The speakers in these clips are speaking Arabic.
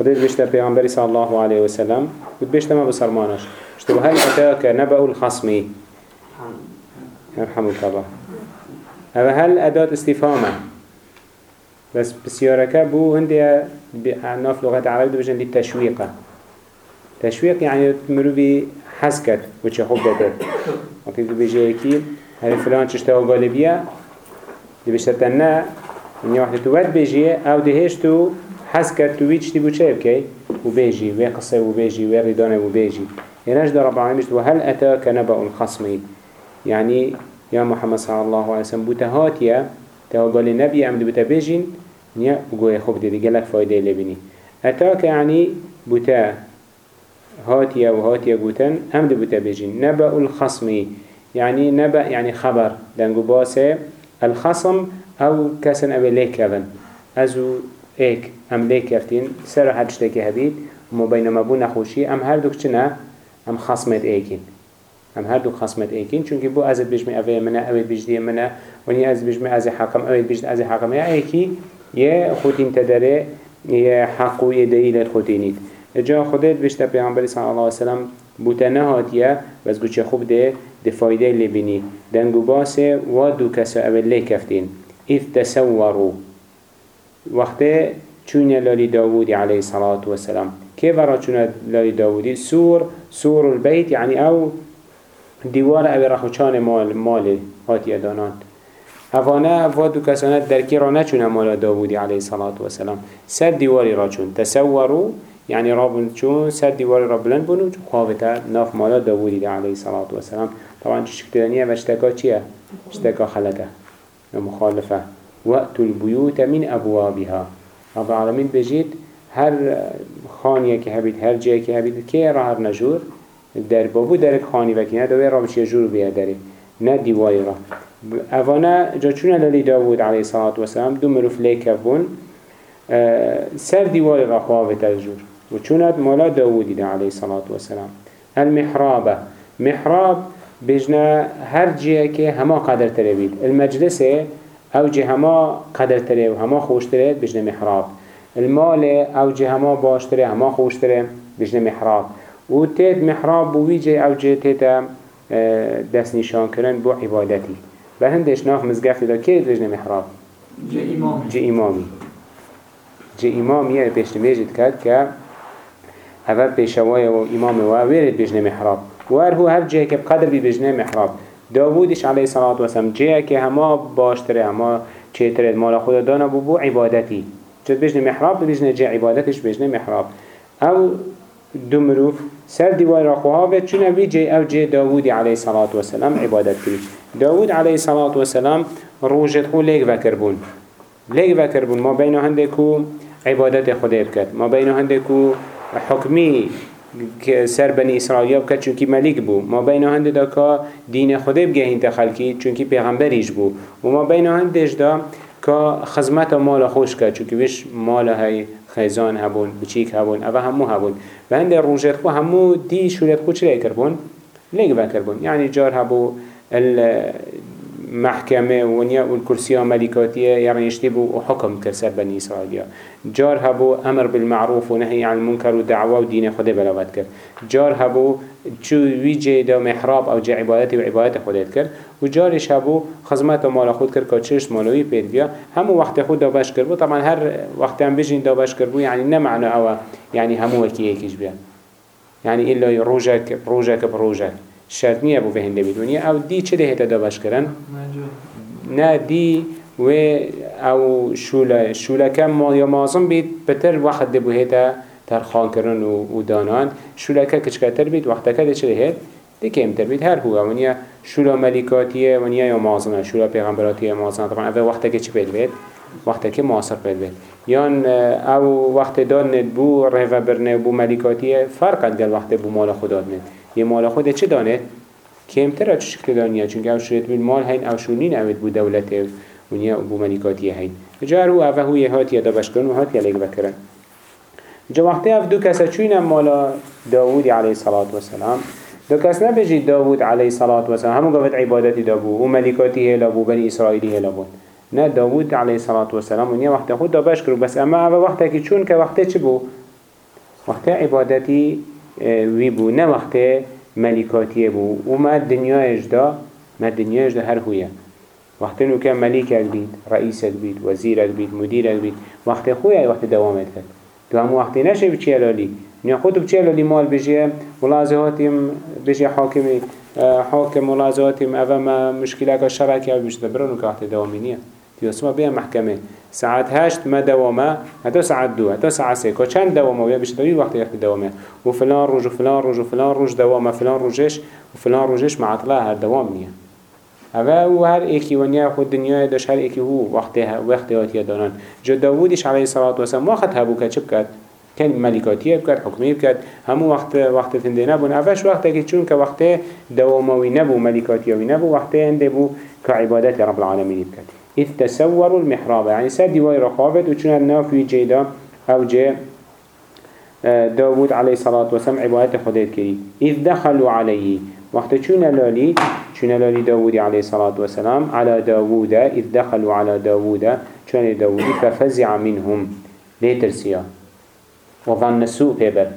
خديت بيشتا پیغمبری صلى الله عليه وسلم قد بيشتا ما بسرمانش اشتو هل أتاك نبأ الخصمي يرحمك الله هذا هل أداة استفهامه؟ بس بسيارك بو هندي ناف لغة عربية بجن دي تشويقه تشويق يعني حسكت وچه خوب دادت وكي بيجي أكيد هل فلان چشتاو غالبية دي بشتتنا من واحد تود بيجي أو دهشتو حسكت تو ويش تبو چه بكي وبيجي وقصة وبيجي وردانه وبيجي يناش در رب العالمين وهل أتاك نبأ الخصمي يعني يا محمد صلى الله عليه وسلم بوتهاتيا تو قال النبي عمد بتبيجين نيا وقوي خوب دي قالك فايدة لبني أتاك يعني بتا هاتيا وهاتيا قوتن عمد بتبيجين نبأ الخصم يعني نبأ يعني خبر. دنقو باسه الخصم أو كسن أبي ليك كذن أزو إيك أم ليك كفتين سر حد شتكي هبيت وما بينما بو نخوشي أم هر دوك چنا أم خصمت إيكين. هم هر دو خصمت ایکین چونکه بو از بجمع اوه منه اوه بجدی منه ونی از بجمع از حکم اوه بجد از حکم یا ایکی یه خودین تدره یه حق و یه دلیل خودینید جا خودت بشتا پیغمبر صلی الله علیه وسلم بوتنه هاتیه بس گوچه خوب ده ده فایده لبینی. دنگو باسه و دو کسا اول لی کفتین إذ تسورو وقت چون لالی داوودی علیه الصلاة والسلام كيف را چون لالی داوودی؟ سور سور البيت يعني أو دیوار اوی رخوچان مال مال هاتی دانان. اوانه افاد دو کسانت درکی را نچونه مال داودی علیه صلاة و سلام. سر دیواری را چون. تصورو يعني رابن چون سر دیواری را بلند بونو چون خوابتا ناف مالا داودی علیه صلاة و سلام. طبعا چه شکتدانیه و اشتکا چیه؟ اشتکا خلطه و مخالفه؟ وقت البيوت من أبوابها. رب العالمين بجيت هر خانية كي هبيت هر جاي كي هبيت كي راه نجور در بابو درک خانی وکی نه دوی را بچه جور بیه داری نه دیواری را. اوانا جا چونه لالی داود علیه صلاة و سلام دو مروف لیکه بون سر دیواری را خواه جور. و چونه مالا داودی ده علیه صلاة و سلام. المحرابه محراب بجنا هر جیه که همه قدر تره بید المجلسه أو جه همه قدر تره و همه خوش تره بجنا محراب المال أو جه همه باش تره همه خوش تره بجنا محراب و تيت محراب بو ويجي أو جي تيتا دست نشان كرن بو عبادتي بهندش ناف مزقفت دا كيت وجن محراب جي إمامي جي إمامي يعني بيشت ميجد كاد كا هذا بيشوايا و إمامي و ويرد بجن محراب وار هو هر جيه بقدر بي بجن محراب داودش عليه الصلاة والسلام جيه که هما باشتره چه مال خدا دانا بو بو عبادتي جد بجن محراب بجن جي عبادتش بجن محراب. او دو مروف سر دیوار را خواه چون اوی جی او جی داودی علیه صلاة و سلام عبادت کری داود علیه صلاة و سلام روجت خو لیگ وکر بون. لیگ وکر بون. ما بین هنده کو عبادت خدا بکد ما بین هنده کو حکمی سر بنی اسرائیل بکد چونکی ملیک بو. ما بین هنده دا که دین خدا بگهین تخلکی چونکی پیغمبریش بو. و ما بین هندهش دا که خزمت مال خوش کرد چونکی وش مال های خیزان هبون بچیک هبون اوه همو هبون. و هنده روژت خو همو دی شورت خو چلی کربون؟ لیگ بکربون یعنی جار هبو المحكمة ونيا والكرسية ملكاتية يعني يشتبوا حكم كسر بني إسرائيل جار هبو أمر بالمعروف ونهي عن المنكر ودعوة ودين خده بلوات كر جار هبو شو ويجي دا محراب أو جا عبادتي وعبادت خودت كر وجارش هبو خزمات مال خود كر كاتشش مالوي بيد بيا همو وقت خود دابش كربو طبعا هر وقت هم بيجين دابش كربو يعني نمعنى أو يعني همو وكي يكيش بيا يعني إلا روجك روجك بروجك شرط نیه بو فهنده بیدونی او دی چه ده دابش کرن؟ نه دی و او شوله شوله کم یا مازم بید بتر وقت ده بو هیتا ترخان کرن و, دانان. شوله که کچکتر بید وقت که ده چه ده ده کمتر بید. هر هو. ونیا شوله ملیکاتیه ونیا یا مازمه شوله پیغمبراتیه مازمه طبعا اوه وقت که چه بید بید؟ وقت که معاصر بید. بید یان او وقت داد بو رهوه برنه بو ملیکاتیه فرقت گل وقت بو مال خدا ند یه مال خود چه دانه؟ کمتر چه شکل دانیه چون او شرط بیل مال هین او شونین اوید بو دولت ونیا بو ملیکاتی هین. جا رو اوه هاتی دابش کرن و هاتی لیک بکرن. جا وقتی اف دو کسا چوین مالا داوود علیه الصلاة والسلام دو کس نبجید داوود علیه الصلاة والسلام همو قفت عبادتی دابو. و ملیکاتی هیلا بو بنی اسرائیلی بون نه داوود علیه الصلاة والسلام ونیا وقتی خود دابش کرو بس اما اوه وقتی که چون که وقتی چه بو؟ وقت عبادتي آه، ويبو نه وقت ملكاتي بو وما الدنيا اجدا ما الدنيا اجدا هر هوية وقت انو كان ملكك بيت رئيسك بيت وزيرك بيت مديرك بيت وقت خويا وقت دوامت كد تو هم وقت نشه بچه لالي نیا خود بچه لالي مال بجيه ولازهاتیم بجيه حاكمي آه، حاكم ولازهاتیم اوه ما مشكلة شرعك أو بجده برانو که وقت دوامی نیه تيوسما بيها محكمة. ساعت هشت ما دوامه هتا ساعت دو هتا ساعت سيكا چند دوامه ويا بيشتوي وقت يخت دوامه وفلان روج وفلان روج وفلان روج دوامه فلان روجش وفلان روجش مع طلع هر دوام نيه هذا هو هر ايكي ونيا خود دنيا داش هر ايكي هو وقتها وقتها دانان جو داودش عليه الصلاة والسلام وقت هبو كتشب كات كان ملكاتية بكات حكميه بكات. همو وقت وقت تنده نبون اوش وقت اكي چون که وقت دواموي نبو ملكاتية نبو وقت انده بو كعبادات رب العالمين بكات. إذ تسوروا المحراب. يعني سد ديواي رخافت وچون الناف جيدا أو جي آه، داود عليه الصلاة والسلام عبادة خديت كري إذ دخلوا عليه. وقت چون لالي چون لالي داود عليه الصلاة والسلام على داود إذ دخلوا على داود چون داود ففزع منهم. ليترسيا وظن السوء بيبر.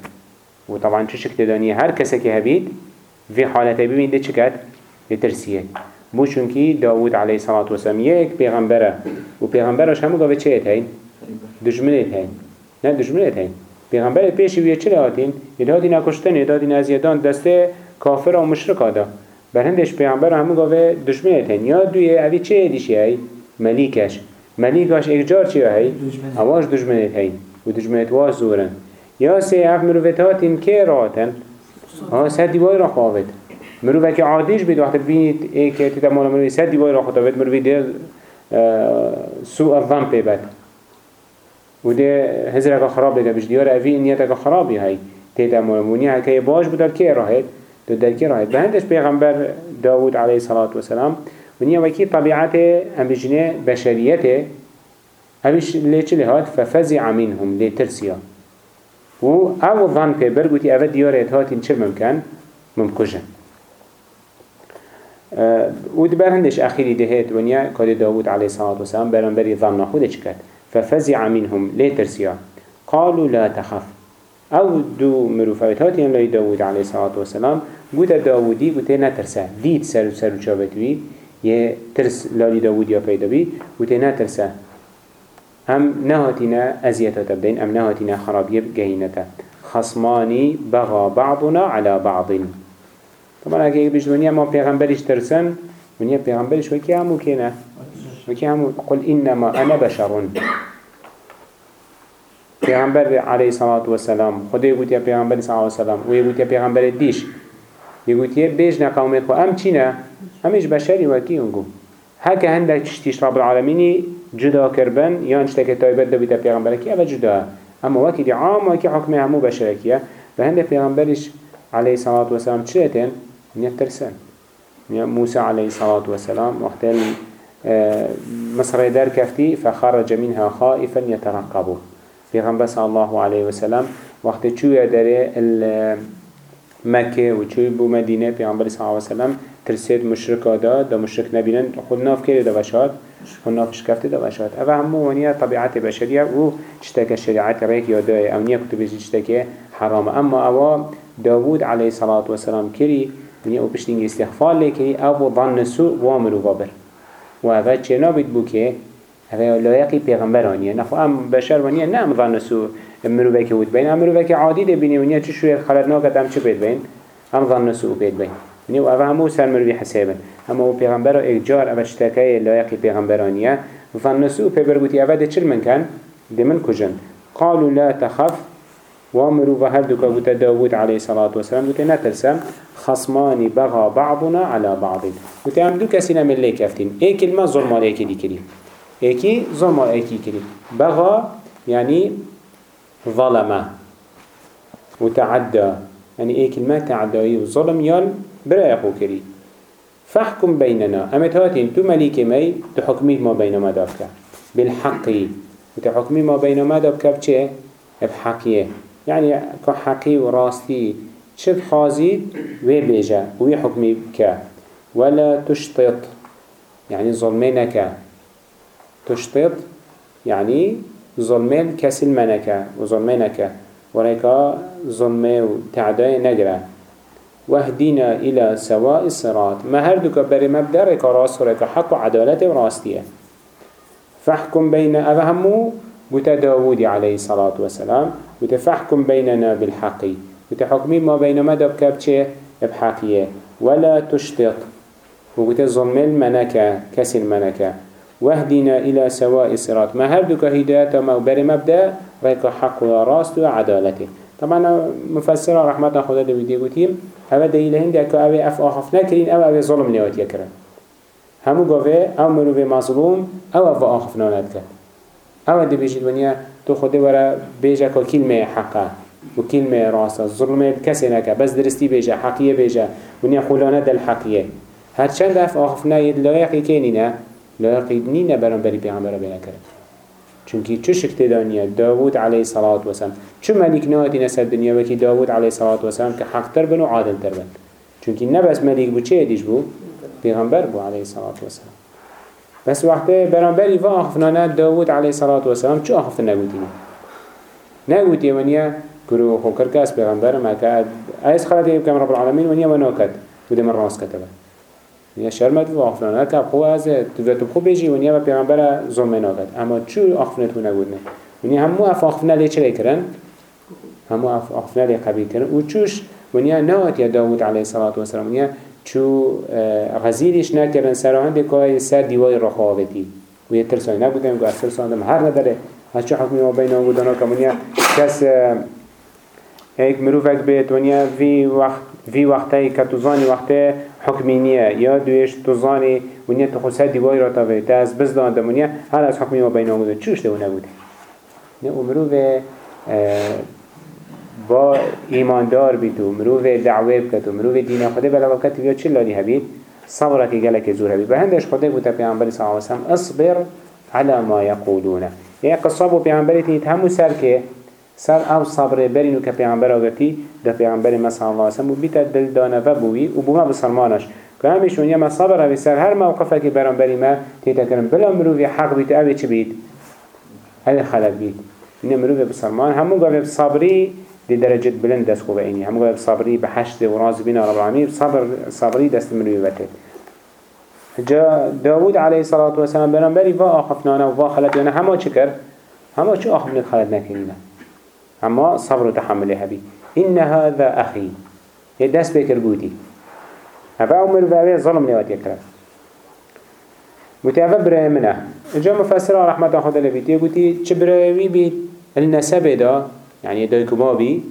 وطبعا چو شكت دانية؟ هر كسك هبيد في حالته ببين دي چكت لترسية. بو چونکی داوود علیه صلاة و سلام یک پیغمبره. و پیغمبرش همو گاوه چه هین؟ دجمنت هین نه دجمنت هین پیغمبر پیشی ویه چه هاتین؟ ادهاتی نکشتن ادهاتی نزیدان دسته کافر و مشرک آده. بر هندش پیغمبر همو گاوه دجمنت هین یا دوی اوی چه دیشی هی؟ ملیکش. ملیکش اکجار چی هی؟ اواش دجمنت هین و دجمنت واش زورن. یا سه اف مروفت هاتین که راتن؟ ها سه دیوای را خواهد مروفه که عادیش بید وقت بینید ای که تیتا مالا مروفه سد دیوای را خدا بید مروفه دل سوء الظن پی بد. و ده هزر اگه خراب بگه بش دیار اوی نیت اگه خرابی های. تیتا مالا مونی ها که باش بود که راهد دو در که راهد به هندش پیغمبر داود علیه صلاة و سلام و نیا وکی طبیعت ام بجنه بشریته اویش لیچه لهات ففزع منهم لیترسیا و أو ظن پی برگوتی أو دیارت هاتین چه ممکن؟ ممکن ودبر هندش أخيري دهيت ونيا كاد داود عليه الصلاة والسلام برنبري ظن خود چكت ففزع منهم ليترسيا قالوا لا تخف. أو دو مروفات هاتين لي داود عليه الصلاة والسلام. قلت داودي قلت نترسا ديت سر سر شابتوي يه ترس لالي داود يا پیدا بي قلت نترسا هم نهاتنا أزيتا تبدين أم نهاتنا خرابيب جهينتا خصماني بغى بعضنا على بعض. طبعا اگه بیش دنیا ما پیغمبرش ترسن دنیا پیغمبرش وکی همو کنه وکی همو قل إنما أنا بشرون. پیغمبر علیه صلاة و سلام خدا گوت یا پیغمبر علیه و سلام و گوت یا پیغمبر دیش يقول يا بيجنا قومي خو أم تينا أمش بشري وكي ينقو هكا هندك تشتيش رب العالمين جدا كربن يان اشتكي تايبت دو بيتا پیغمبركي أبا جدا؟ أما وكي دي عام وكي حكمي همو بشركيا فهند پیغمبرش عليه الصلاة والسلام چلتين نيترسن موسى عليه الصلاة والسلام وقت آه، مصر دار كفتي فخرج منها خائفا يترقبه پیغمبر صلى الله عليه وسلم وقت چوية داره مكة وچوي بو مدينة پیغمبر صلى الله عليه وسلم ترسيد مشركة دا دا مشرك نبينن خود ناف كيري دا وشاد خود ناف شكفت دا وشاد اوه همو ونيا طبيعت بشرية و چتك الشريعات ريك يادائي أو نيا كتب چتك حرام. اما اوه داود عليه الصلاة والسلام كري ونیا أو پشتینگ استغفار لیکی أو ظن سو وامر و بابر. و اوه چه نابید بو که اوه لایقی پیغمبرانیه نخو ام بشر ونیا نه ام ظن سو مروفه که ود بین. ام مروفه که عادی ده بینی ونیا چه شوید خلط ناکد ام چه بید بین؟ ام ظن سو بید بین. ونیا و اوه همو سر مروفی حسابن اما أو پیغمبر اجار اوه شتکای لایقی پیغمبرانیه ظن سو پیبر بودی اوه ده چل من کن ده من کجن قالوا لا تخف. وامروا وهردك قلت داود عليه الصلاة والسلام قلت نترسم خصمان بغى بعضنا على بعض. قلت هم دو كسينا من ليك افتين اي كلمة ظلم عليك دي كري. إيكي ظلم عليك كري. بغى يعني ظلم وتعدى يعني اي كلمة تعدى وظلم يال برايقو كري. فاحكم بيننا. أمت هاتين تو مليك مي تحكمي ما بين ما دابك. بالحق وتحكمي ما بين ما دابك بچه؟ بحقيه يعني كحقي وراستي شد خازيد وي بيجا وي حكمي بك ولا تشطط يعني ظلمينك تشطط يعني ظلمين كسل منك وظلمينك وريكا ظلمه وتعداء نقرأ واهدينا إلى سواء الصراط. ما هردك بري مبدأ ريكا راس وريكا حق وعدالة وراستية فاحكم بين أفهمو بتا داود عليه الصلاة والسلام. وتفحكم بيننا بالحق. وتحكمي ما بين مدى بكبتشه بحقية ولا تشتط وقت ظلم المنكة كسر المنكة. واهدنا إلى سواء الصراط. ما هردك هداية ما بر مبدأ؟ ريك حق وراست وعدالته طبعا مفسر رحمة خدا دي ودي قتيم هذا دليل هندي أكو أبي أف آخف نكرين أو أبي ظلم نيوت يكرن همو قوة أو مروي مظلوم أو أف آخف نانت كرن أو دي بيجي ونيا تو خده ورا بيجا كلمة حقه. وكلمة راسة ظلمة بكسي نكا بس درستي بيجا حقية بيجا ونيا خلانة دل حقية هر چند اف يد لایقی كينينا لایقی نينا بران بري پیغمبر بنا کرد. چونكي چو شكت دانيا داود عليه الصلاة والسلام چو ملك نواتي نسل دنيا وكي داود عليه الصلاة والسلام كحق تر بن وعادل تر بن چونكي نبس ملك بو چه ديش بو؟ پیغمبر بو عليه الصلاة والسلام بس وقت بران بري فا آخفنا داود عليه الصلاة والسلام چو آخفنا نگوتينا نگوتي ونيا كرو خوكر كاس پیغمبر ما كاد ايس خلات يبكم رب العالمين ونيا ونوكت وده من راس كتبه یا شرمت و آخفنانه که خو از تو خوب بیجی و نیا و پیغمبر ظلم ناکد اما چو آخفنه تو نگودنه و نیا همو اف آخفنه لی چلی کرن؟ همو اف آخفنه لی قبیل کرن. و چوش؟ و نیا نوات یا داود علیه صلاة و سلام. نیا چو غزیرش نکرن سراهنده که سر دیوای رخواوتی و یه ترسانی نبودن و ترساندم هر نداره. از چه حکمی ما بین آن بودن که منیا کس ایک مروفک بیت ونیا وی وقت وی وقتی که تو زانی وقتی حکمی نیه. یا دویش تو زانی ونیا تو خود دیوای را تاوه تا از بزدان دمونیا هر از حکمی ما بین آموده چوش دو نبوده؟ نه امرو به با ایماندار بیتو مرو به دعوه بکتو مرو به دین خدا بلا وقت بیا چه لالی هبید؟ صبر که گله که زور هبید. به هندش خدا گوته پیامبر صلی الله علیه و اصبر على ما یقولونه یه قصاب و پیامبری تیت همو سر که سر آو صبر برینو که پیغمبر آگرتی ده پیغمبر مثلا الله وسلم و بیتا دل دانه و بوی و بوما بسرمانش که همیشون یه ما صبر اوی سر هر موقفه که برام بری ما تیتا کرن بلا مروفی حق بیت اوی چی بید؟ هل خلق بید اینه مروفی بسرمان همون گاوی صبری دی درجه بلند دست خوبه اینی. همون گاوی صبری به حشد و راز بین رب العالمین. صبر صبری دست مروفی وتد جا داود علیه الصلاة والسلام برام بری و آخفنانه و خلق یعنی همه چی کرد؟ همه چی آخفنه خلق نکنینه اما صبر وتحمل هبي إن هذا أخي يدس بكر بودي أفا عمر فاوي ظلم نوات يكرا متعفى برای منه. جا مفسر رحمت خدا لبيت يقولي چه برایوی بید النسب دا؟ يعني دای کبابی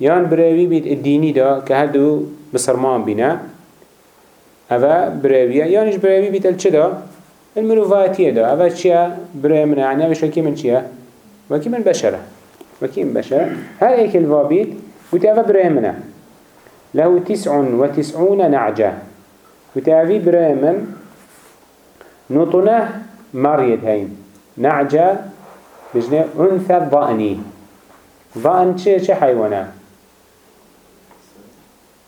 یان برایوی بید الدینی دا که هر دو بسرمان بینه أفا برایویه یانش برایوی بید الچه دا؟ المروفاتیه دا. أفا چیه برای منه يعني؟ أفا شوكي من چیه وكي من بشرة. وكيم بشر هل ايك الوابيت وتأفى بريمنا له تسع وتسعون نعجة. وتأفى بريمن نطنة مريد هين. نعجة بجنة أنثى ضأني ضأن چه چه حيوانا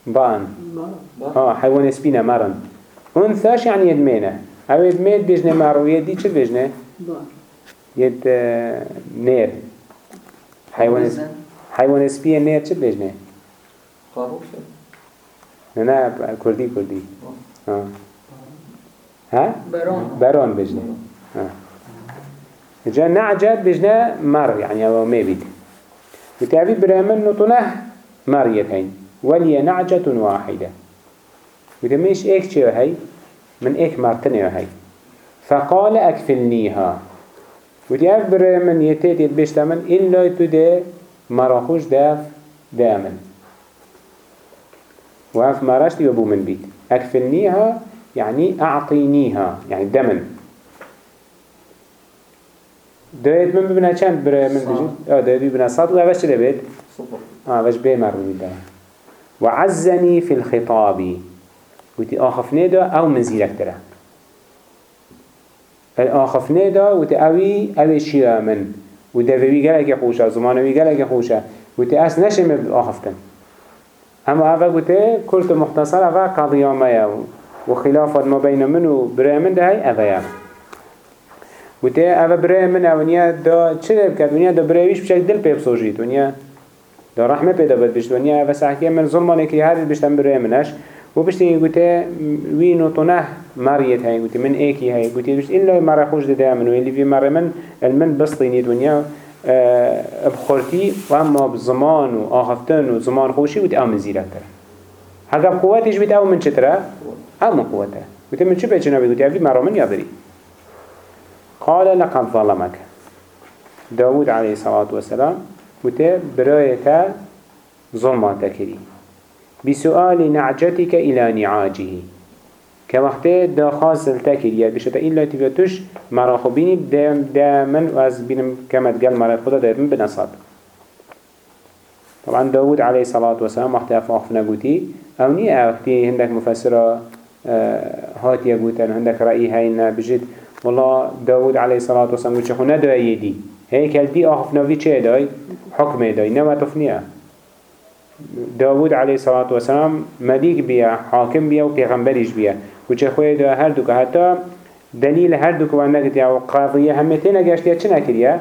ضأن آه حيوان سبينة مرن. أنثاش يعني يدمينه أو يدمين بجنة مروية دي چه بجنة؟ يد نير حيوان حيوان سبيه نير چه بجنه؟ نه نه کردی کردی. ها؟ بران. بران بجنه. جا نعجد بجنه مر يعني أو ما بيد وتعبي برامن نطنه مريتين ولي نعجة واحدة. وتميش إيك چه هاي؟ من إيك مرتنه هاي. فقال أكفلنيها. وتياف بره من يتيت يتبشت من إلا تده مراخوش داف دامن. وهف مراشت يبو من بيت. أكفلنيها يعني أعطينيها يعني دمن. دايت من ببنا چند بره من بجد آه دايت ببنا صاد وعوش چه بيت آه وش بي مر بيت وعزني في الخطاب وتي آخفني دا أو منزيلك تره الآخفنه دا و اوی اوی شیعه من و دوی گلک خوشه زمانوی گلک خوشه و تی اس نشه مبل آخفتن اما اوه گوته کلت مختصر و خلافات ما بین من و برای من ده های اوه گوته اوه برای من اونیا دا چه بکرد؟ ونیا دا برایویش بشک دل پیب سوجید ونیا دا رحمه پیدا بد بشت ونیا و سحکی من ظلمان که هر بشتن بروی منش. و بشتی گوته وی نوتونه مریت هاي گوته من ایکی هاي گوته بشت إلا مرة خوش ده من ویلی في مرة من المن بسطيني دنیا بخورتی و اما بزمان و آخفتن و زمان خوشی گوته آمن زیره تره هذا قوتش بيت أو من شترة أو من قوته. قلت من شو بيجنا بيقول يا مرة من يضري قال لقد ظلمك. داود عليه الصلاة والسلام قلت برأيك ظلمات تكري بسؤال نعجتك إلى نعاجه. كوقت دا خاص التكري يعني بشتا إلا تفتش مرا خبيني دام دامن وأز بينم كما تقال مرا خدا دائما بنصاب طبعا داود عليه الصلاة والسلام وقت أفاقفنا قلتي أو نی اوقتی هندک مفسره هاتیه گوتن هندک رأی هاینا بجد. والله داود عليه الصلاة والسلام قلت شخو ندوه يدي هيك دي آخف نوي چه داي حكم داي نوا تفنيه داود عليه الصلاة والسلام مليك بيا حاكم بيا وبيغمبرش بيا وچه خواه دا هر دوك حتى دليل هر دوك وانك يا قاضية همتين اگشتيا چه نكريا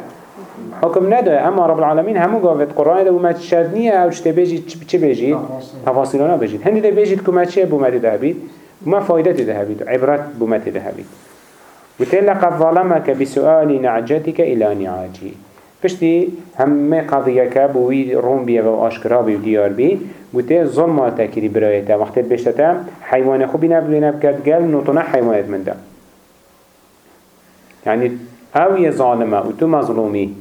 حكم نداره اما رب العالمين همو قافت قرآن ده وما تشدنيه أو چه بيجي چه بيجي تفاصيلنا بيجي هندي ده بيجي كما چه بومت ده هبيد وما فايدة ده هبيد عبرت بومت ده هبيد وتل قد ظلمك بسؤال نعجتك إلى نعاجي. پشتی همه قضیه که بوی روم بیه و آشکرا بی و دیار بی ظلم تکری برایتا وقتی بشتتا حیوان خوبی نبلی نبکد گل نوتونه حیوانت من ده يعني أو یه ظالمه مظلومی.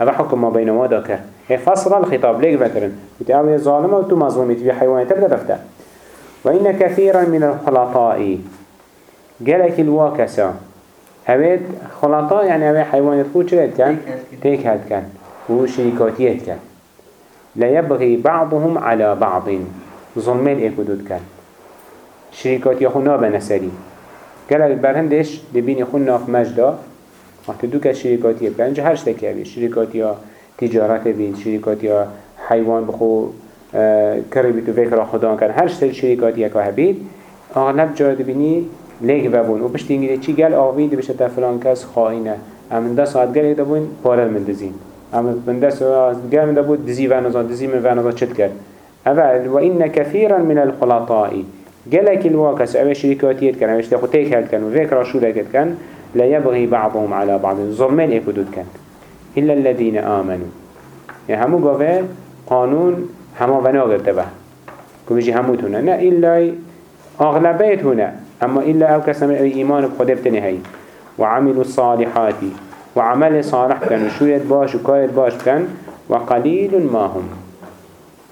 هذا حكم ما بين ما ذكر هي فصل الخطاب ليك ذكرن أو يا ظالمه و تو مظلومی تبدا رفته وإن كثيرا من الخلطاء جلك الواكسة هويت خلطاء يعني هوي حيوانات خود شريت كان تيك هاد كان وشركاتيات كان لا يبغي بعضهم على بعض. ظلمين ايكودود كان شركات يخونا بنسري قال برهندش دبين يخونا في مجدا. وقت دو که شرکاتی بکن اینجا هر شتکی بید شرکاتی ها تجارت بید شرکاتی ها حیوان بخو کری بید و فکر خدا کن. هر شتک شرکاتی ها بید اغلب جا بینی لیک ببون و پشت اینگیره چی گل آوید بشه فلان کس خواهینه امن ده ساعت گل ایده بون پارل من دزین. اما من ده ساعت گل من ده بود دزی ونزا دزی من ونزا چت کرد اول و این كثيرا من الخلطاء. گلک الواکس اوه شرکاتیت کن اوه شتخو تیک هل کن و فکر شورکت کن لا يبغي بعضهم على بعض. ظلمين اكدود كان إلا الذين آمنوا. يعني همو قوة قانون همو وناغر تبه كبجي همو تونه نا إلا أغلبيت هنا أما إلا أو كسم إيمان بخده بتنهي وعملوا الصالحات. وعمل صالح كان وشوية باش وكايت باش كان وقليل ما هم.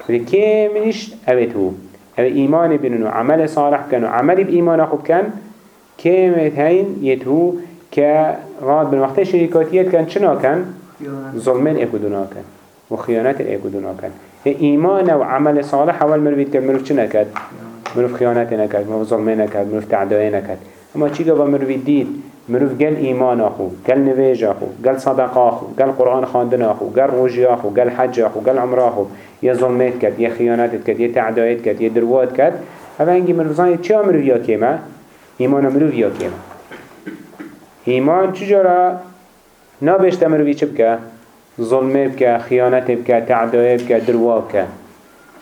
كيمنش أبتهو أو إيمان بنو عمل صالح كان وعمل بإيمان أخو كان. كيمت هين يتهو که راد بن وقت شریکاتیت کن چنا کن؟ ظلمین اکدونا کن و خیانت اکدونا کن ایمان و عمل صالح أول مروید کن مروف چنا کد؟ مروف خیانت نکد مروف ظلمین نکد مروف تعدای نکد اما چی گفت؟ مروید دید مروف گل ایمان آخو گل نویج آخو گل صدق آخو گل قرآن خواندن آخو گل روژی آخو گل حج آخو گل عمر آخو. یه ظلمت کد یه خیانت کد یه تعدایت کد یه دروات کد اوه انگی مروف زانی چی مروف یا کیمه؟ ایمان مروف یا کیمه. ایمان چجورا نابشت مروی چه بکه؟ ظلمه بکه، خیانت بکه، تعدایه بکه، دروا بکه.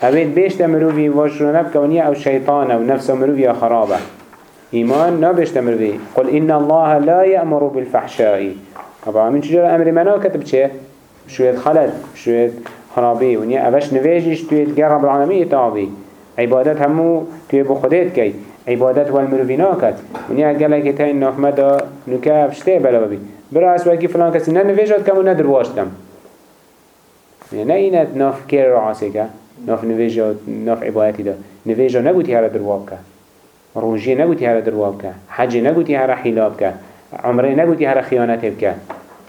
اوید بیشت مروی واجرونه بکه ونیا أو شیطانه و نفس مروی خرابه ایمان نابشت مروی قل إن الله لا يأمر بالفحشاء طبعا من چجورا أمر منا كتب چه؟ شوية خلل شوية خرابي ونيا أبش نفيجش تويت رب العالمين تعبي عبادات همو توي بخديت كي عبادت والمروفینا کد ونیا گله که تاین نحمدا نکه شته بلا بی برا اسواکی فلان کسی نه نویجاد کم و نه درواشتم نه اینت ناف کر رعاسه که ناف نویجاد ناف عبادتی دا. نویجا نگوتی هر درواب که. روجی نگوتی هر درواب که. حج نگوتی هر حیلاب که. عمره نگوتی هر خیانت بکه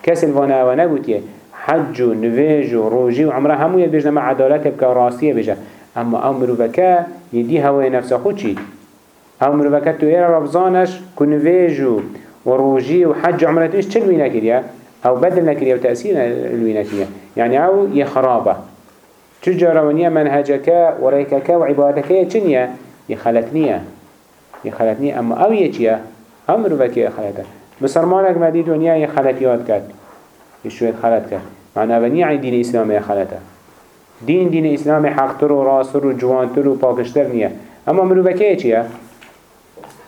کس الوانه و نگوتی. حج و نویج و روجی و عمره همو ید بجنه مع عدالت بکه و راستیه بجه. اما امرو بکه یدی هوای نفس خود چید هم مروفكت تو ايرا رفضانش كنفيجو وروجي وحج عمرتوش چل وينا كريا أو بدل نكريا وتأثير الوينا كريا يعني أو يخرابة تجارة ونيا منهجك وريكك وعبادك يتشنيا يخلتنيا يخلتنيا أما أو يتشيا هم مروفك يخلتها بسرمانك مديد ونيا يخلتيات كات. يشويت خلت كات. معنى ونيا عن دين الإسلام يخلتها دين دين إسلام حقتر و راستر و جوانتر و پاکشتر نیه أما مروفکه چیه؟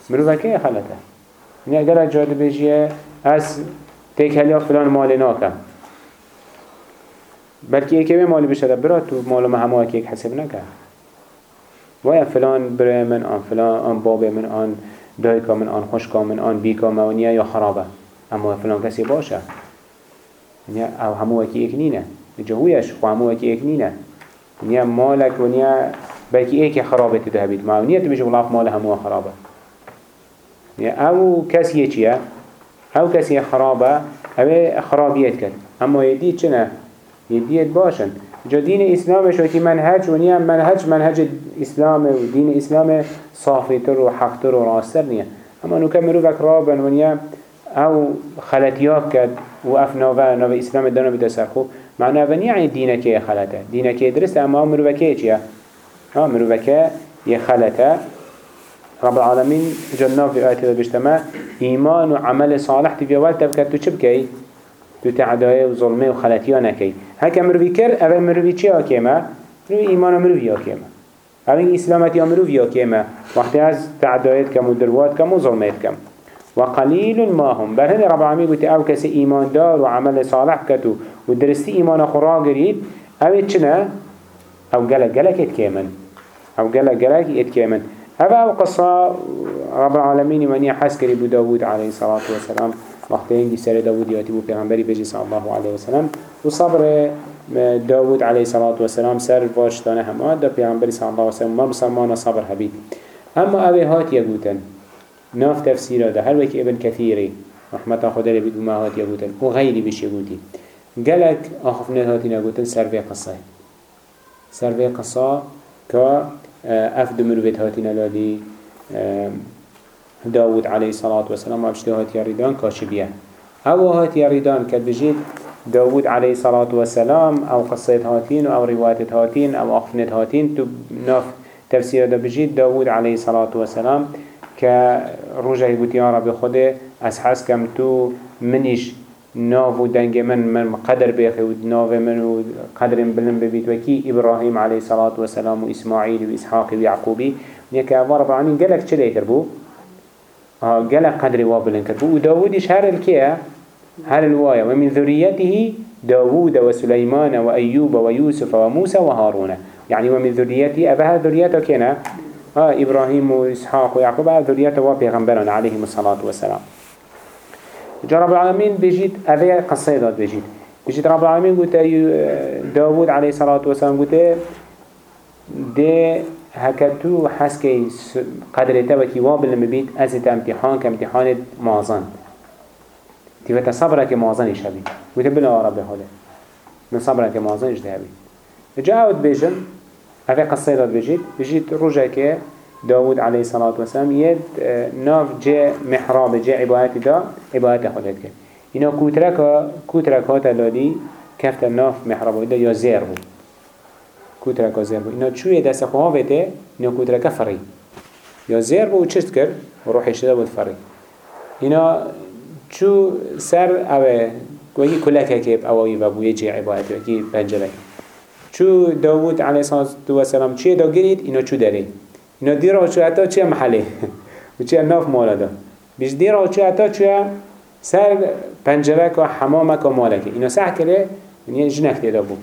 مروفکه خلطه نه اگر جاده بجیه از تکلیا فلان مال بلکه ایکه مالی بشه برا تو مال ما همه که حسب نکرد ویا فلان بره من آن فلان آن باب من آن دایکا من آن خوشکا من آن بیکا مونیه یا خرابه. اما فلان کسی باشه. أو همو وکی ایک نینه. جهویش خو همو وکی ایک نینه. نیا مالک و نیا بلکه ایک خرابه تده بید ما نیا تبیش غلاف مال همو خرابه. نیا أو کسی چیه أو کسی خرابه أو خرابیت کرد. اما یدید چنه؟ يديت باشن. جا دين إسلام شو كي منهج ونيا منهج منهج إسلام ودين إسلام صافي تر وحق تر وراستر نيا أما نكملوا بك رابا ونيا أو خلطيات كد وأف نوفا نوفا إسلام الدانا بتسرخو معنى بني يعني دينك يا خلطة. دينك درست أما مروفك يا ها مروفك يا خلطة. رب العالمين جنة في آيات البجتماع إيمان وعمل صالح تبيا والتبكت تشبكي تو تعدایه و ظلمه و خلطیه نکی هکه مروی کر اوه مروی چی آکیمه؟ مروی ایمان مروی آکیمه اوه اسلامتی مروی آکیمه وقتی از تعدایت کم و دروات کم و ظلمت کم. و قلیل ما هم. بر رب العالمین گوتی أو کسی ایمان دار و عمل صالح کتو و درستی ایمان خورا گرید اوه؟ أو گلک گلک اتکیمن أو گلک گلک اتکیمن هذا قصة رب العالمين من يحس كريم داود عليه الصلاة والسلام. وقتی اینگی سر داود یاتی بو پیغمبری بجی صلی الله علیه وسلم. و صبر داود علیه صلاة و سلام سر واشتانه همه. دا پیغمبری صلی الله علیه وسلم ما بسلمان صبر هبید اما اوه هات یگوتن ناف تفسیره ده هر وکی ابن کثیری. رحمت خدا لبید ما هات یگوتن و غیری بش یگوتی گلک آخفنه هاتی نگوتن سر وی قصه. سر وی قصه که افد مروبت هاتی نلالی. داود عليه الصلاة والسلام وابشته هات يريدان كاشبية أو هات يريدان كالبجيت داود عليه الصلاة والسلام أو قصة هاتين أو رواية هاتين أو اخفنة هاتين تو ناف تفسير دا بجيت داود عليه الصلاة والسلام كرجع يقول يا رب خده اسحاس كم تو منيش ناف و دنگ من من قدر بيخي و ناف من و قدر بلن ببيت وكي إبراهيم عليه الصلاة والسلام و إسماعيل و إسحاق و يعقوبي نيكا رب العالمين قالك چه ليتر بو؟ قال قدر وابلن كربو وداودش هر الكيه هر الواية ومن ذريته داود وسليمان وأيوب ويوسف وموسى وهارون. يعني ومن ذريته أبها ذريته كنا آه إبراهيم وإسحاق ويعقوب. ذريته وبيغمبرنا عليهم الصلاة والسلام. جاء رب العالمين بيجيت أبي قصيدات بيجيت. بيجيت رب العالمين قلت داود عليه الصلاة والسلام قلت ده هكتو حسكي قدرته وكي وابل مبيت أزت امتحان كامتحان مازن. تفتا صبرك مازن يشبه وتبلا رب هذا من صبرك مازن يشتهبي جاءت بيجن هذا قصيدة بيجيت بيجيت رجعك داود عليه الصلاة والسلام يد ناف جاء محراب جاء عبادة دا عبادة خدت كد إنه كوترك كوترك هاتا لادي كفت الناف محراب دا يا زير كوترك زير بو إنه چوية دست خواه بيته إنه كوترك فري يا زير بو چشت كر وروحي شده بود فري إنه چو سر اوه وكي كلك هكيب اوه وابو يجي عبادت وكي بنجرك چو داود عليه الصلاة والسلام چه دا گرید إنه چو داره إنه ديرا چو حتى چه محله و چه ناف مالا دا بيش ديرا چو حتى چو سر پنجرك و حمامك و مالك إنه سح كره يعني جنك تيدا بو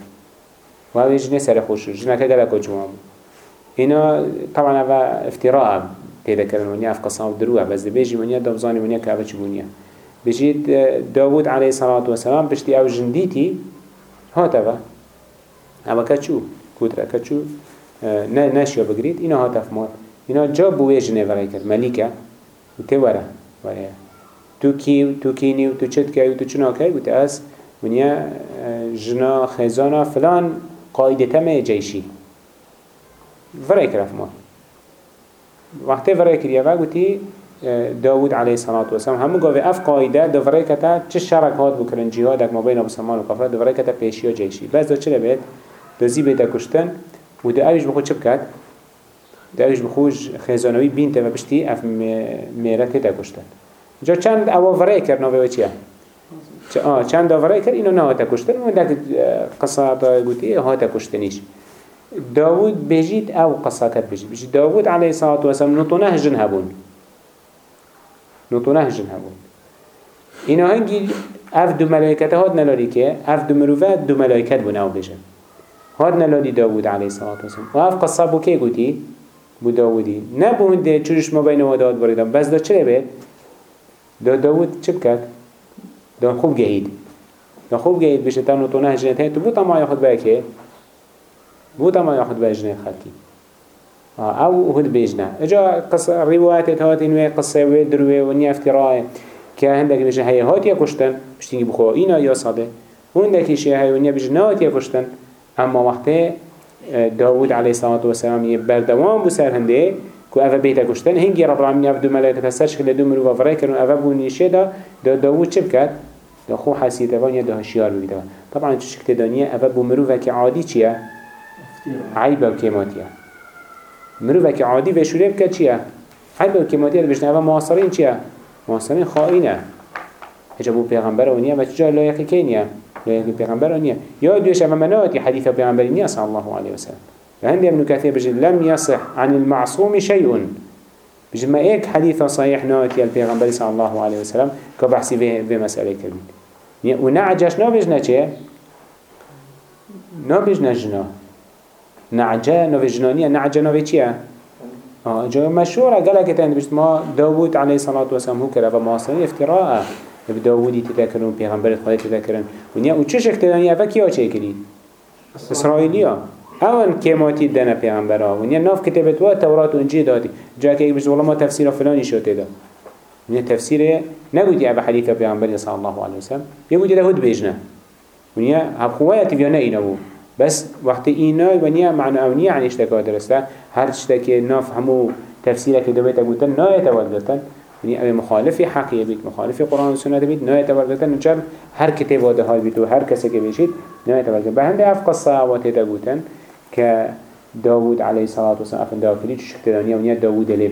و هاوی جنه سر خوش جنه که گلک جوام اینا طبعا اوه افتراء پیدا کردن ونیا اف قصام دروه بس بیجی ونیا دبزانی ونیا که اوه چبونیا بجید داود علیه صلاة و سلام بشتی أو جندیتی هات اوه اوه کچو کودره کچو نه نشیا بگرید اینا هات افمات اینا جا بوی جنه ورای کرد ملیکه و تی وره وره تو کی تو کینی و تو چت کی و تو چنا کی و از ونیا جنا خزانا فلان قایدتم جیشی. ورای کرف ما. وقتی ورای کریه و گوتی داود علیه صلات و سلام همون گوه اف قایده دوره کتا چه شرک هات بکرن جهادک ما بین مسلمان و کافر دوره کتا پیشی ها جیشی. بس دو چه بید دو زی بیده کشتن. و دو اویش بخود چه بکد؟ دا اویش بخود بینته و بشتی اف میره تیده کشتن جا چند اوه ورای کرنا به چیه؟ چند داوره کرد اینو نه هاتا کشتن و دک قصه تا گوتی هاتا کشتنیش داود بجيت او قصة كت بجيت بجيت داود عليه الصلاة والسلام نطونه جن هبون. نطونه جن هبون. اینا هنگی اف دو ملائکت هاد نلالی که اف دو مروفت دو ملائکت بون او بجن. هاد نلالی داود عليه الصلاة والسلام. و اف قصة بو که گوتی؟ بو داودی نه بو هنده چورش ما بین وداد بریدم. بس دا چرا بید؟ دا داود چه بکد؟ دا خوب گهید دا خوب گهید بشه تا نطونه جنت هی تو بو تمام خود بای که؟ بو تمام خود بای جنت خلقی أو هد بيجنا اجا قصة روايات هات انوي قصة ويدروي ونيا افتراء که هندکی بجن هی هاتیه کشتن بشتینگی بخوا اینا یا صاده و هندکی شیه هی ونیا بجن نهاتیه کشتن اما وقتی داود علیه الصلاة والسلام یه بردوام بو سر هنده که اوه بیتا کشتن هنگی رب العالمین اف دو ملائکت هستش که دو مرو وفرای کرن. اوه بو نیشه دا دا داود چه بکد؟ دا خو حسیت وان یا دا هشیار بگیده طبعا چه شکت دانیه اوه بو مرو وکی عادی چیه؟ عیب و کماتیه مرو وکی عادی و شوره بکد چیه؟ عیب و کماتیه بشنه اوه معاصرین چیه؟ معاصرین خائنه هجا بو پیغمبر ونیا و چجا لایقی که نیا لایقی پیغمبر ونیا یا دوش اما مناتی حدیث پیغمبر نیا صلی الله علیه وسلم. وهندي ابن كثير بجد لم يصح عن المعصوم شيء بجد ما ايك حديث صحيح ناتي البيغمبر صلى الله عليه وسلم كبحثي في, في مسألة كبير ونعجش نابجنا چه؟ نابجنا جنا نعجا نابجنانية نعجا نابي چيه؟ آه جا مشهورة قال لك تاني بجد ما داود عليه الصلاة والسلام هو كره وما أصلا افتراء بداودي تذكرون پیغمبر خدا تذكرون ونیا و چه شکتدانی اوه کیا چه کرید؟ اسرائیلیا اون کماتی دنه پیغمبر ها ونیا ناف کتابت و تورات و انجیل دادی جا که بجد والله ما تفسیر فلانی شده دا ونیا تفسیر نگودی اوه حدیث پیغمبر صلی الله علیه وسلم. یه گودی لهود بیجنه ونیا هب خوایتی بیانه اینا بو بس وقت اینا ونیا معنی اونیا عنیش تکا درسته هر چتك ناف همو تفسيرك دويتا قلتن؟ نا يتوردتن. يعني أبي مخالف حقيقي بيت. مخالف قرآن والسنة بيت. نا يتوردتن. نجر هر كتاب واده هاي بيت وهر كسك بيشيت. نا يتوردتن. بهند أف قصة واتيتا قلتن. ك داود عليه الصلاة والسلام. أفن داود كليش شكتدانيا ونيا داود اللي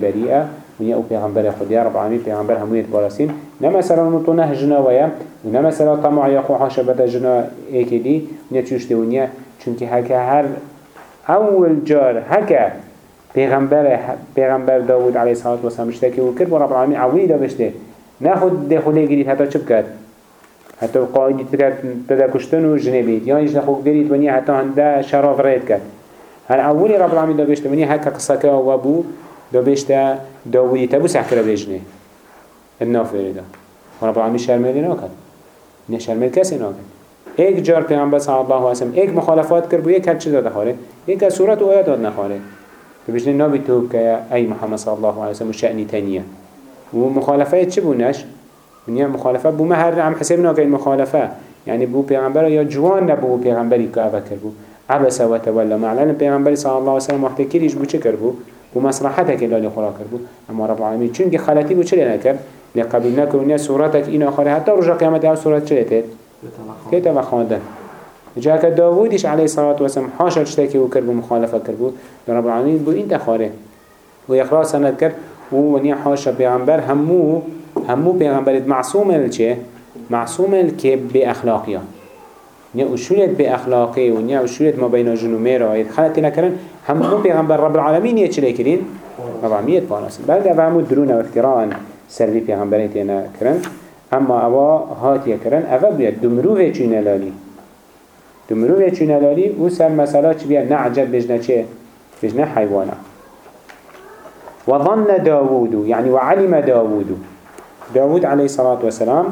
ونيا أو پیغمبر خديا رب العالمين پیغمبر هموية بارسين نما سلا نطونه جنا ويا ونما سلا طمع يخو حاشبت جنا ايكدي ونيا تشوشت ونيا. چونك هكا هر أول جار هكا پیغمبر پیغمبر داوود علیه الصلاة والسلام اشتکی و کرد و رب العالمین عویل دا بشته نخود دخوله گرید حتی چه بکرد حتی قایدی تکرد تدا کشتن و جنبید یا ایش نخود گرید ونیا حتی شراف رید کرد هر اولی رب العالمین دا بشته ونیا حکا قصة که و بو دا بيشتا داودي تبو سحكرا بيجنه الناف بريدا ورب العالمين شرمه ناكد نشرمه کسی ناکد ایک جار پیامبر صلی الله و سلم یک مخالفات کرد بو یک هرچی داده خاره یک از صورت و آیات داد نخاله تو بیشنه نبی تو که ای محمد صلی الله علیه و سلم تنیه. و مخالفه چی بونش نیا مخالفه بو مهر هم حساب نه که مخالفه. یعنی بو پیغمبر یا جوان نبو پیامبری که کرد بو. عبس و تولا معلن پیامبر صلی الله و سلم وقتی کلیش بو چه کرد بو؟ بو مصلحتك اللي خلا كر بو أما رب العالمين چونك خلاتي بو چه نكر لقبل نكر ونيا صورتك إنا آخره حتى رجع قيامت هاو صورت چه لتت؟ كيتا وخاندن جاك داوودش عليه الصلاة والسلام حاشا تشتكي وكربو مخالفة كربو رب العالمين بو إنت خاره ويخلاص سند كر. ونيا حاشا بيغمبر همو همو بيغمبر معصوم الچه معصوم الكي بأخلاقيا نيا وشولت بأخلاقي ونيا وشولت ما بين جنومير وعيد خلت نكرن همو بيغمبر رب العالمين يتشلي كرين رب العالمين يتبارس بعد أفهمو درون وافتراء سربي تينا كرن اما اوا هات يكرن افا بيد دمروه چونه لالي دمروه چونه لالي و سر مسألة بيد نعجب بجنه چه؟ بجنه حيوانا وظن داود يعني وعلم داود داود عليه الصلاة والسلام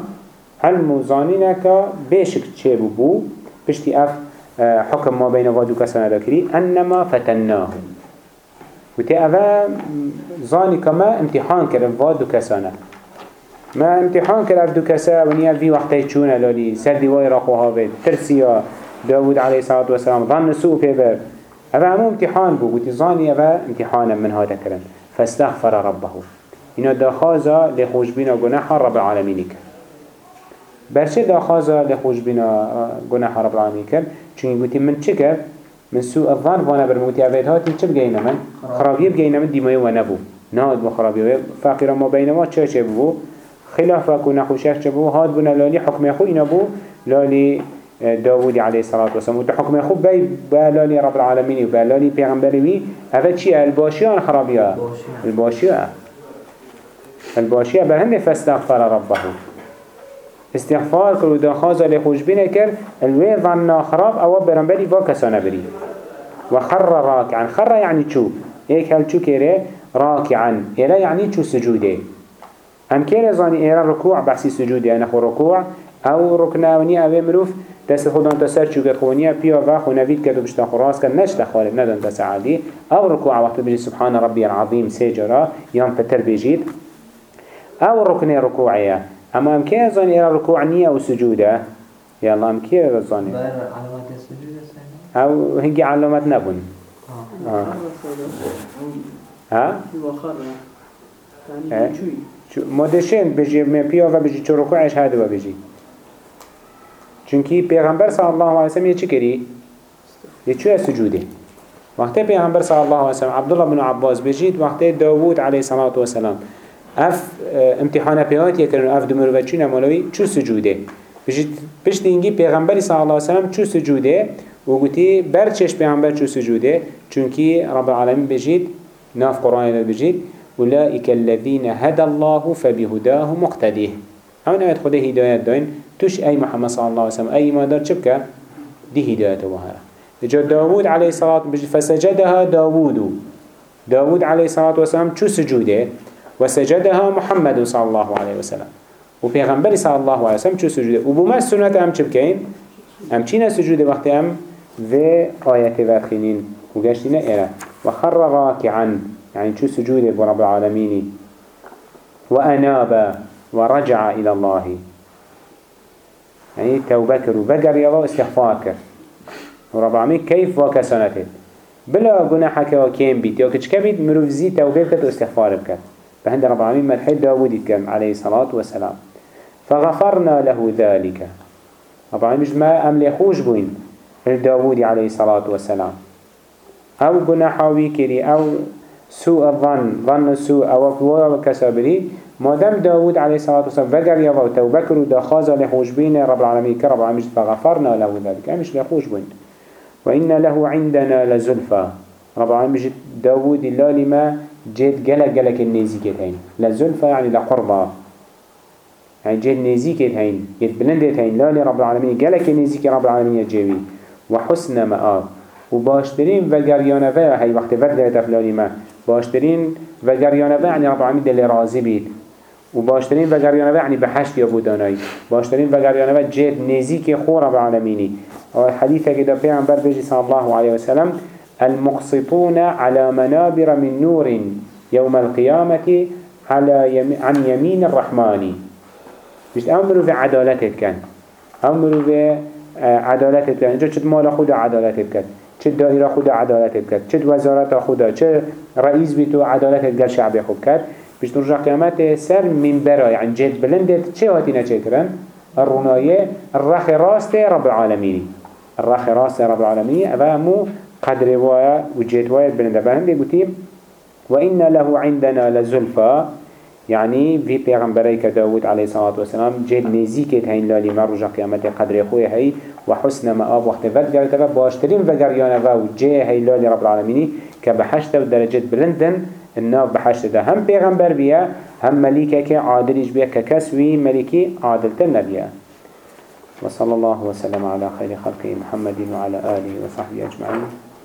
المزانينك بيشك چه بو بشتي اف آه، حكم ما بين غادو كسانا ذكري أنما فتناه وتي أفا زاني كما امتحان كرم غادو كسانا ما امتحان كرم دو كسا ونيا في وقتي چونه لالي سر ديواي راقوها بيت ترسيا داود عليه الصلاة والسلام ظن سوء بيبر هذا همو امتحان بو قلت ظاني هذا امتحانا من هذا كرن فاستغفر ربه. إنه دخازا لخوشبنا جناح رب العالمين كر برشة دخازا لخوشبنا جناح رب العالمين كر چون قلت من چكر من سوء الظن وأنا برموتي أفيد هاتي چه بگينا من؟ خرابيه بگينا من ديمايو ونبو نهاد بخرابيه فاقر ما بينما چه چه بو خلافك ونخوشك چه بو هاد بنا لالي حكم يخو إنا بو لالي داود عليه الصلاة والسلام وتحكم خوب بي بالالي رب العالمين وبالالي پیغمبری وی هذا چی الباشیان خرابیا الباشیا الباشیا بهند فاستغفر ربه. استغفار کرد و دخواز لخوش بینه کرد الوی ظن خراب أو برنبری با کسانه بری و خر راکعا. خر يعني چو؟ ایک هل چو کره راکعا. ایره يعني چو سجوده. ام كير زاني ايرا ركوع بحسي سجود يعني خو ركوع أو ركناوني أو مروف دست خودان تسر چو قد خونيا بيا و خو نويد كدو بشتا خراس كد نشتا خالب ندن دست عادي أو ركوع وقت بجي سبحان ربي العظيم سيجرا يام فتر بيجيد أو ركني ركوعية أما أم كير زاني ايرا ركوع نية أو سجودة؟ يلا أم كير زاني أو هنجي علامات نبون آه. آه. ها؟ يعني ما دشين بجي من بيا و بجي چو ركوعش هذا و بجي. چونكي پیغمبر صلى الله عليه وسلم يچي كري يچو سجوده. وقت پیغمبر صلى الله عليه وسلم عبد الله بن عباس بجيت وقت داوود عليه الصلاة والسلام اف امتحان پیات يكرن اف دمر و چون مولوي چو سجوده. بجت اینگی پیغمبر صلى الله عليه وسلم چو سجوده و گوتی برچش پیغمبر چو سجوده چونكي رب العالمين بجيت ناف قرآن بجيت أولئك الذين هدى الله فبهداه مقتديه هون آيات خده هداية دين توش أي محمد صلى الله عليه وسلم أي ما دار شبكة دي هداية وهرة جاء داود عليه الصلاة فسجدها داود داود عليه الصلاة والسلام شو سجوده؟ وسجدها محمد صلى الله عليه وسلم. وبيغمبر صلى الله عليه وسلم شو سجوده وبما السنة أم شبكين أم چين سجوده وقت أم؟ ذي آيات ورخينين وقاشتنا إيرا وخر راكعا يعني شو سجوده برب العالمين وأناب ورجع إلى الله. يعني توبة كر وبقر يلا استغفار كر ورب العالمين كيف وكسنته بلا جناحك وكيم بيت يا كتش كبيت مروف زي توبة كت واستغفار بكت فهند رب العالمين مرحل داود عليه الصلاة والسلام. فغفرنا له ذلك. رب العالمين ما أملي خوش بوين. لداود عليه الصلاة والسلام. أو جناحوي كري أو سوء الظن ظن سوء أو كسابري ما دام داود عليه الصلاة والسلام فقر يضا وتوبكر ودخاز لحوش بين رب العالمين كرب العالمين فغفرنا له ذلك. أمش لحوش بين وإن له عندنا لزلفا رب العالمين داود الله لما جيت قلق قلق النيزيكت هين لزلفا يعني لقربا يعني جيت نيزيكت هين جيت بلندت هين لا لرب العالمين. قلق النيزيك رب العالمين يجيوي وحسن مآب. وباشترين وقريانا فيها. هاي وقت فرد فلاني ما. باشترين وقريانا فيها يعني رب العالمين دل راضي بيت. وباشترين وقريانا فيها يعني بحشت يا بوداناي باشترين وقريانا فيها جيت نزيك خور رب العالمين الحديثة كده في عن بربجي صلى الله عليه وسلم. المقسطون على منابر من نور يوم القيامة على يم... عن يمين الرحمن. مش أمروا في عدالتك كان أمروا في عدالتك كان جو شد مال خود عدالتك كان چه دائره خود عدالت بکرد چه وزارت خدا چه رئیس بیتو عدالت گل شعبی خوب کرد. بیشتر رجا قیامت سر منبرا يعني جد بلندت چه هاتی نچه کرن؟ الرناية الرخ راست رب العالمين الرخ راست رب العالمين أبا مو قدر وايا وجيت وايا بلنده بهم بيقولين وإن له عندنا لزلفا يعني في پیغمبری که داود عليه الصلاة والسلام جد نزیکت هین لالی من رجا قیامت قدر خوی هی وحسن مآب وقت ود قالت و باشترين وقريانا و جه هی لالی رب العالمين كبحشت ودرجات بلندن الناف بحشت ده هم پیغمبر بیا هم مليكة كعادلش بیا ككسوي ملكي عادلتن بیا وصلى الله وسلم على خير خلقه محمد وعلى آله وصحبه أجمعين